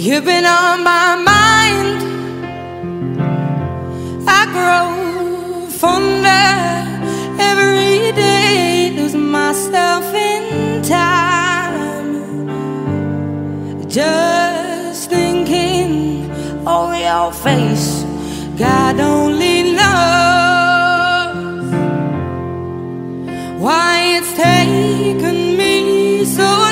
You've been on my mind. I grow fonder every day, lose myself in time. Just thinking of your face, God only knows why it's taken me so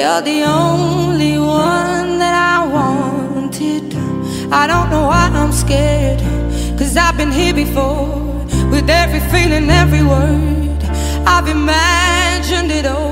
you're the only one that I wanted. I don't know why I'm scared, cause I've been here before with every feeling, every word. I've imagined it all.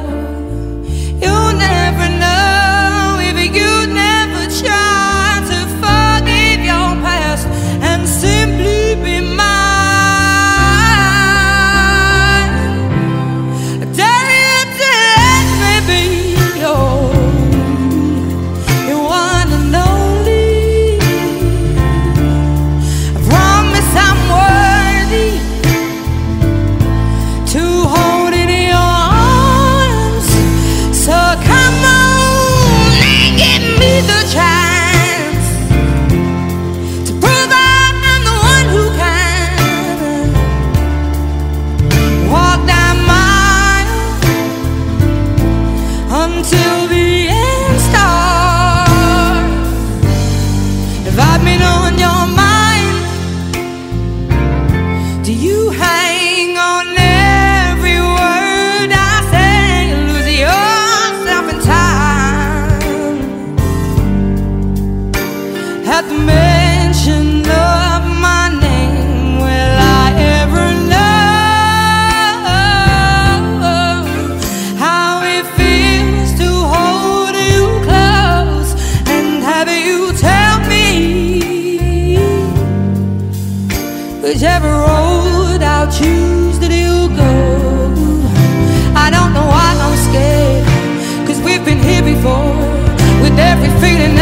Whichever road I'll choose that you go. I don't know why I'm scared, cause we've been here before with every feeling,